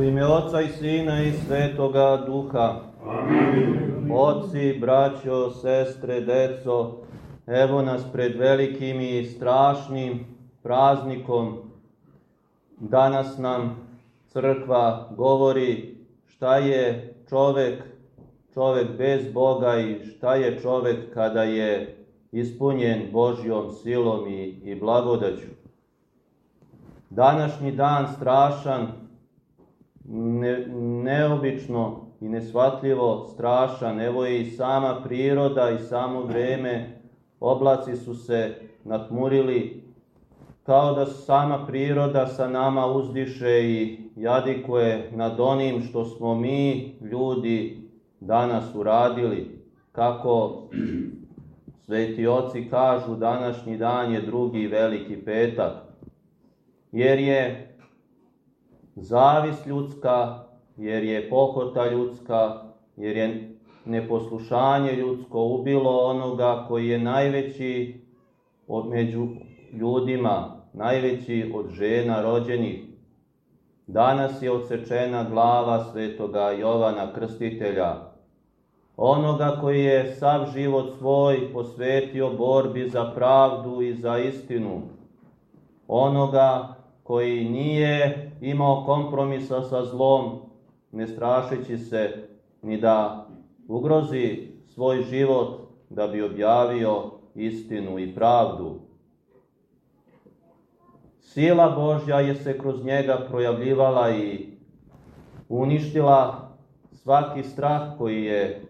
U ime Oca i Sina i Svetoga Duha. Amin. Oci, braćo, sestre, deco, evo nas pred velikim i strašnim praznikom. Danas nam crkva govori šta je čovek, čovek bez Boga i šta je čovek kada je ispunjen Božjom silom i, i blagodaću. Današnji dan strašan, ne, neobično i nesvatljivo strašan, evo je i sama priroda i samo vreme, oblaci su se natmurili, kao da sama priroda sa nama uzdiše i jadikuje nad onim što smo mi, ljudi, danas uradili, kako sveti oci kažu današnji dan je drugi veliki petak, jer je zavis ljudska, jer je pohota ljudska, jer je neposlušanje ljudsko ubilo onoga koji je najveći od među ljudima, najveći od žena rođenih. Danas je odsečena glava svetoga Jovana Krstitelja, onoga koji je sav život svoj posvetio borbi za pravdu i za istinu, onoga koji nije imao kompromisa sa zlom, ne strašeći se ni da ugrozi svoj život da bi objavio istinu i pravdu. Sila Božja je se kroz njega projavljivala i uništila svaki strah koji je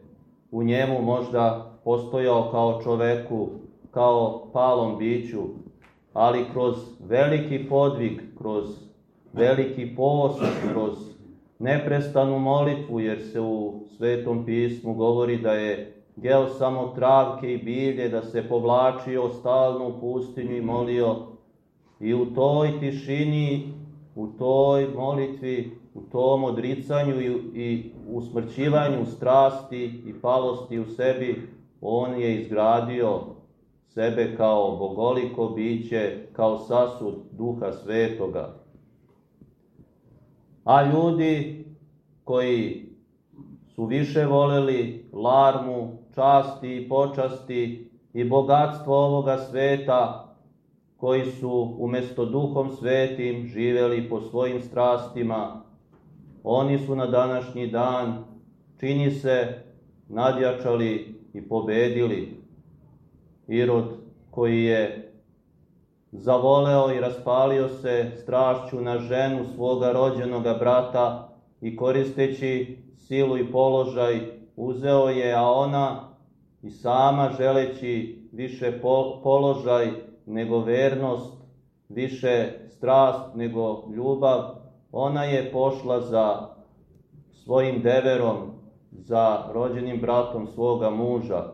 u njemu možda postojao kao čoveku, kao palom biću, ali kroz veliki podvig, kroz veliki post, kroz neprestanu molitvu, jer se u Svetom pismu govori da je jeo samo travke i bilje, da se povlačio stalno u pustinju i molio i u toj tišini, u toj molitvi, u tom odricanju i, i usmrćivanju strasti i palosti u sebi, on je izgradio sebe kao bogoliko biće, kao sasud duha svetoga. A ljudi koji su više voleli larmu, časti i počasti i bogatstvo ovoga sveta, koji su umesto duhom svetim živeli po svojim strastima, oni su na današnji dan, čini se, nadjačali i pobedili. Irod koji je zavoleo i raspalio se strašću na ženu svoga rođenoga brata i koristeći silu i položaj uzeo je, a ona i sama želeći više položaj nego vernost, više strast nego ljubav, ona je pošla za svojim deverom, za rođenim bratom svoga muža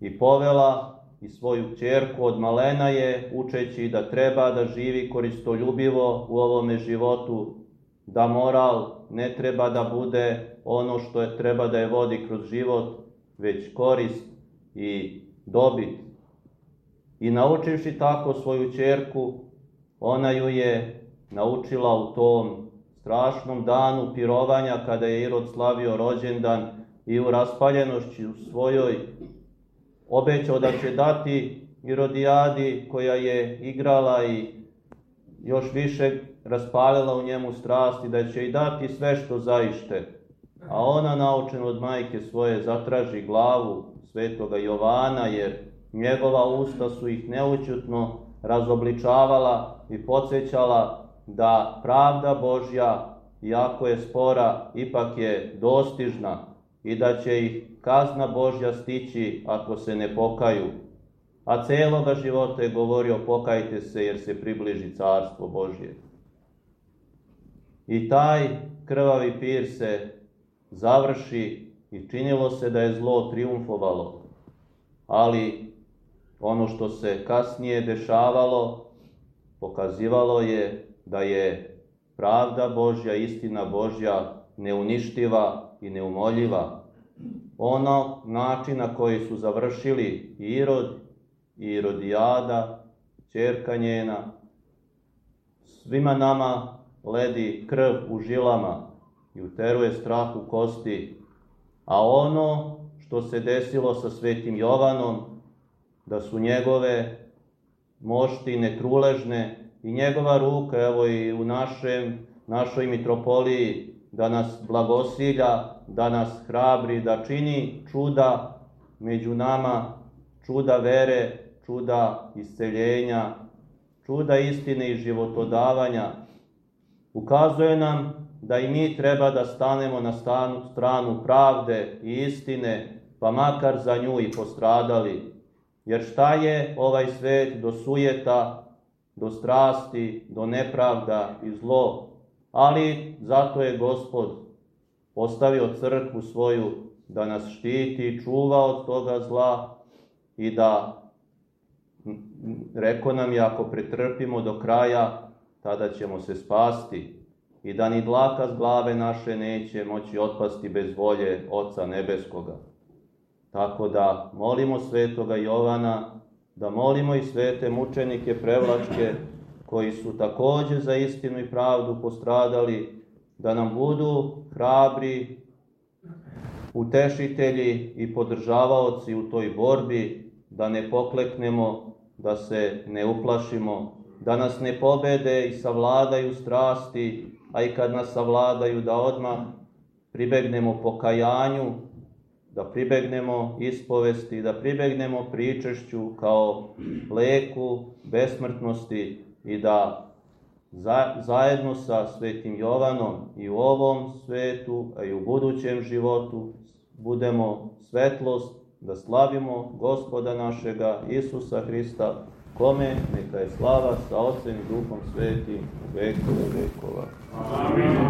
i povela i svoju čerku od malena je, učeći da treba da živi koristoljubivo u ovome životu, da moral ne treba da bude ono što je treba da je vodi kroz život, već korist i dobit. I naučivši tako svoju čerku, ona ju je naučila u tom strašnom danu pirovanja kada je Irod slavio rođendan i u raspaljenošću svojoj obećao da će dati Irodijadi koja je igrala i još više raspalila u njemu strasti, da će i dati sve što zaište. A ona naučena od majke svoje zatraži glavu svetoga Jovana, jer njegova usta su ih neućutno razobličavala i podsjećala da pravda Božja, iako je spora, ipak je dostižna i da će ih kazna Božja stići ako se ne pokaju. A celoga života je govorio pokajte se jer se približi carstvo Božje. I taj krvavi pir se završi i činilo se da je zlo triumfovalo. Ali ono što se kasnije dešavalo, pokazivalo je da je pravda Božja, istina Božja neuništiva i neumoljiva. Ono način na koji su završili Irod i Irodijada, čerka njena, svima nama ledi krv u žilama i uteruje strah u kosti, a ono što se desilo sa svetim Jovanom, da su njegove mošti netruležne i njegova ruka, evo i u našem, našoj mitropoliji, da nas blagosilja, da nas hrabri, da čini čuda među nama, čuda vere, čuda isceljenja, čuda istine i životodavanja. Ukazuje nam da i mi treba da stanemo na stranu pravde i istine, pa makar za nju i postradali. Jer šta je ovaj svet do sujeta, do strasti, do nepravda i zlo, ali zato je Gospod postavio crkvu svoju da nas štiti i čuva od toga zla i da, reko nam je, ako pretrpimo do kraja, tada ćemo se spasti i da ni dlaka s glave naše neće moći otpasti bez volje Oca Nebeskoga. Tako da molimo svetoga Jovana, da molimo i svete mučenike Prevlačke, koji su takođe za istinu i pravdu postradali, da nam budu hrabri, utešitelji i podržavaoci u toj borbi, da ne pokleknemo, da se ne uplašimo, da nas ne pobede i savladaju strasti, a i kad nas savladaju da odmah pribegnemo pokajanju, da pribegnemo ispovesti, da pribegnemo pričešću kao leku besmrtnosti i da zajedno sa svetim Jovanom i u ovom svetu, a i u budućem životu budemo svetlost da slavimo gospoda našega Isusa Hrista, kome neka je slava sa Otcem i Duhom Svetim u vekove vekova. Amin.